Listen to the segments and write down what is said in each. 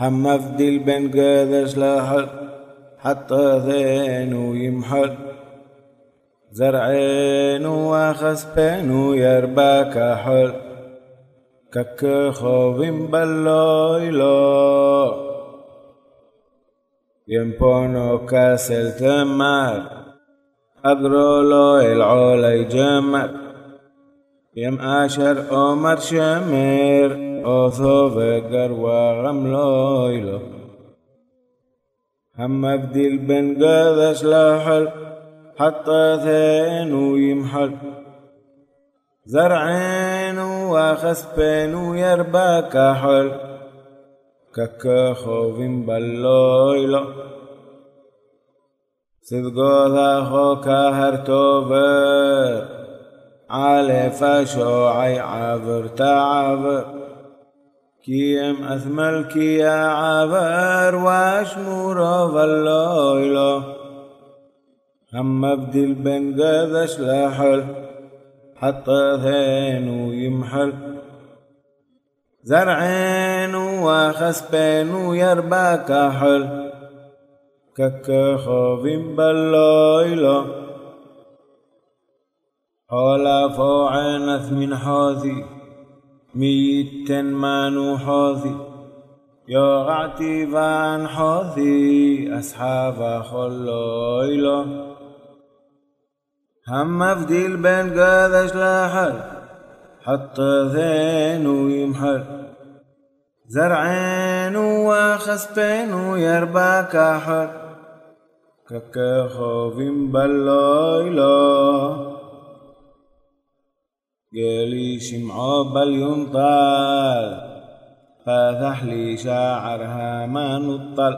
هم افدل بن قادش لاحل حتى ذينو يمحل زرعينو واخس بينو يربى كحل كك خوفين بالليلة يمبونو كاسل تمر. أقرولو العولي جمر. يم أشر أمر شمير شمير أوثو فقر وغملويلو هم أبديل بن قذش لحل حتى ثينو يمحل زرعين وخسبين يربا كحل ككخوفين باللويلو صدقو كهر توفر على فشوعي عبر تعبر كيم أثمل كي عبر واشمور باللويلو هم أبدل بين قدش لحل حتى ثينو يمحل زرعين وخسبين يربا كحل ككخوفين بالليلة حول فوعنث من حوثي ميتن مانو حوثي يغعتي فان حوثي أصحاب خلويلة هم أفديل بين قادش لحل حتى ذين ويمحل زرعين وخسبين ويربا كحل ككخوفين بالليلة قالي شمعو بالينطال فتح لي شاعرها ما نطل.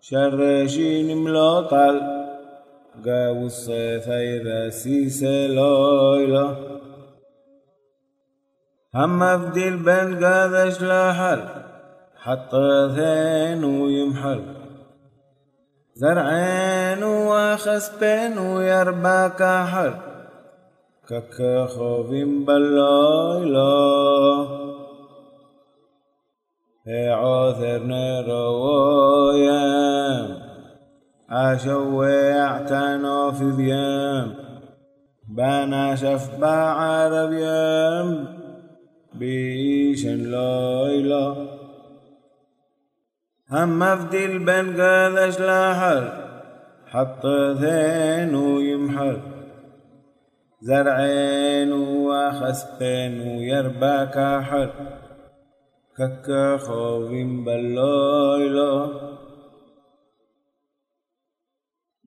شرشين ملوطل قاو الصيفي رسيسة لويلة هم افدل بين قادش لحل حتى ثين ويمحل. زرعين وخسبين ويربا كحل ككخوفين بالليلة عوثر نرويام أشوي اعتنوا في ذيام بنا شفبا عربيام بيشن ليلة هم أفدل بين قادش لحل حتى ثين ويمحل زرعين وخسبين ويربا كحل ككا خوفين بالليلة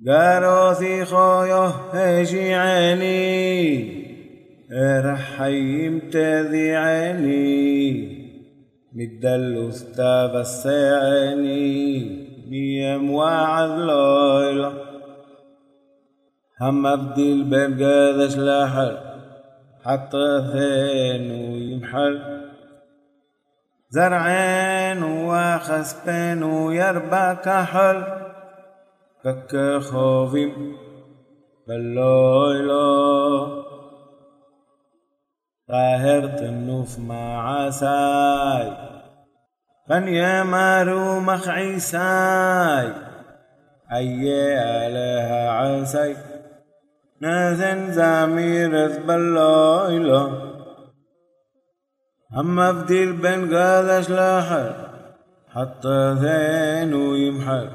قالوا ثي خويه هيجي عيني. رحيم تذي عيني. مدل أستاذ السعيني. ميم وعد ليلة هم أبدل بين قادش لحل حتى ثين ويمحل زرعين وخسبين ويربا كحل ككخوفين بالليلة طاهرت النوف مع عساي. فنيا مارو مخعيساي أي عليها عساي. ناثن زامير بالليلة هم أفديل بين قادش لاحل حتى ذين ويمحل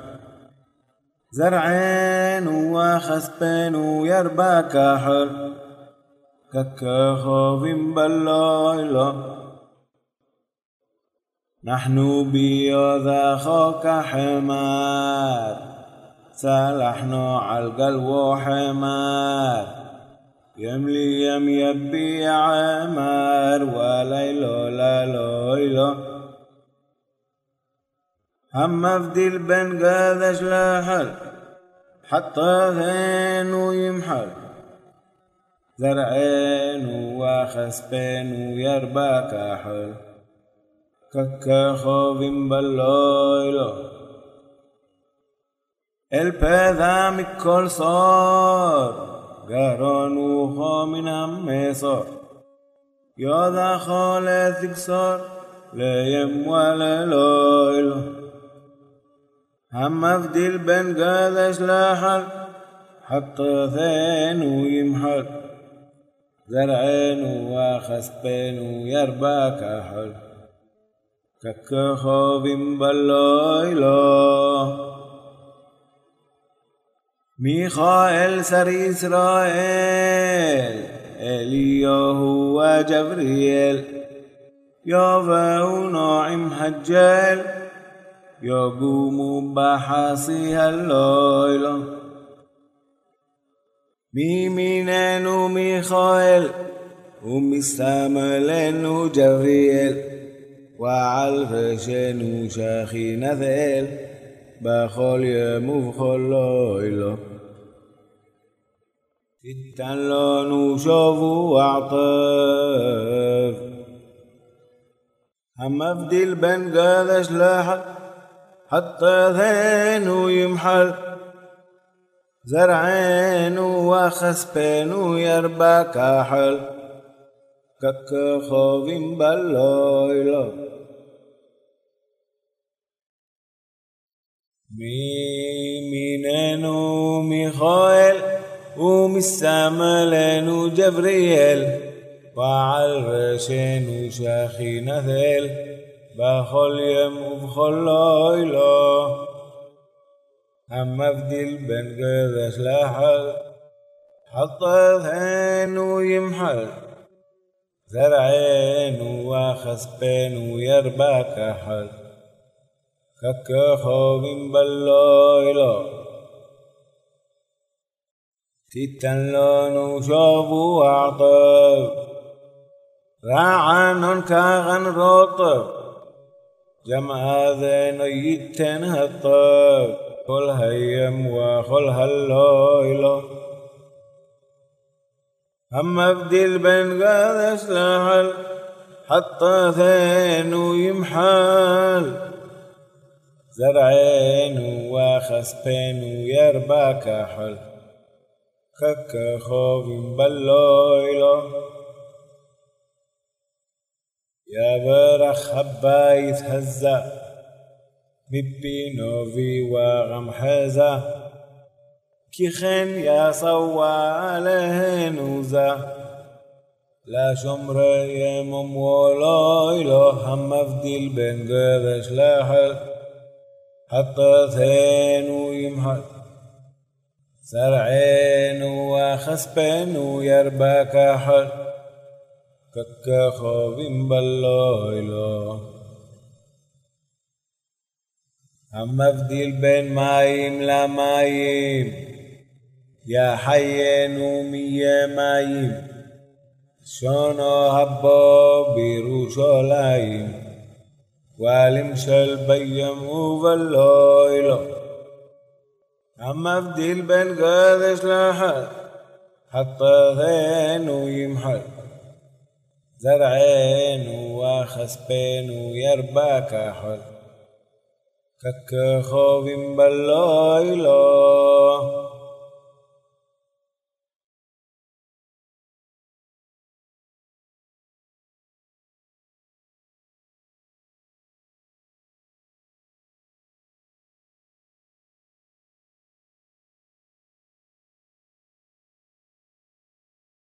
زرعين وخسبين ويربا كحل ككخوف بالليلة نحن بيوذا خوك حمار. سلحنا على القلب حمار يملي يم يبي عمار. وليلو ليلو هم افدل بن قادش لحل حتى ذين ويمحل زرعين وخسبين ويربا كحل. ككخوف بالليلة البذا El pedam kol sor, garonu hominam mesor. Yoda chole ziksor, leyem waleloilo. המבדיל בין גדש לחל, חטאתנו ימחל. זרענו וכספנו ירבה כחל. ככוכבים בלילה ميخائيل سر إسرائيل إلياهو وجبريل يافا ناعم حجال يقوم بحاصيها الليلة ميمينان وميخائيل ومستعملان وجبريل وعالفشان وشاخين نذيل بخال يا مفخل ليلة تتعلنوا شافوا واعطاف هم افدل بن قادش لاحق حتى ذينو يمحل زرعينو وخسبينو يربى كحل ككخوفين بالليلة ميمينانو ميخائيل ومستعمل جبريل وعال رشين وشاخي نثل بخل يم وبخل ليلة. أما بديل بن قدش لحل حط هين ويمحل. زرعين وأخذ بين ويربى كحل كك خوب بالليلة تتا لون شوب وعطب فعن كاغن رطب جمع ذين يتن هطب. كل هيم وخل هلويلو أما بدل بين قاد سهل حتى ثين ويمحل زرعين وخسبين ويربا كحل. كك خوف باللويلو يا برخ حبايت هزة ببينوفي وغم حزة كيخن يا صوى عليهن وزا لا شمر يمم ولا إله هم مفديل بين قدش لاحل حتى ثين ويمحل زرعين وخسبين ويرباك حل ككخوفين بالليلة המבדיל בין מים למים, יחיינו מיהיה מים, שונו הבו בירושלים, ולמשל בים ובלילה. أما في البلق هذا شلاحة حتى ذين ويمحل زرعين وخسبين ويربا كحل كك خوف بلايلا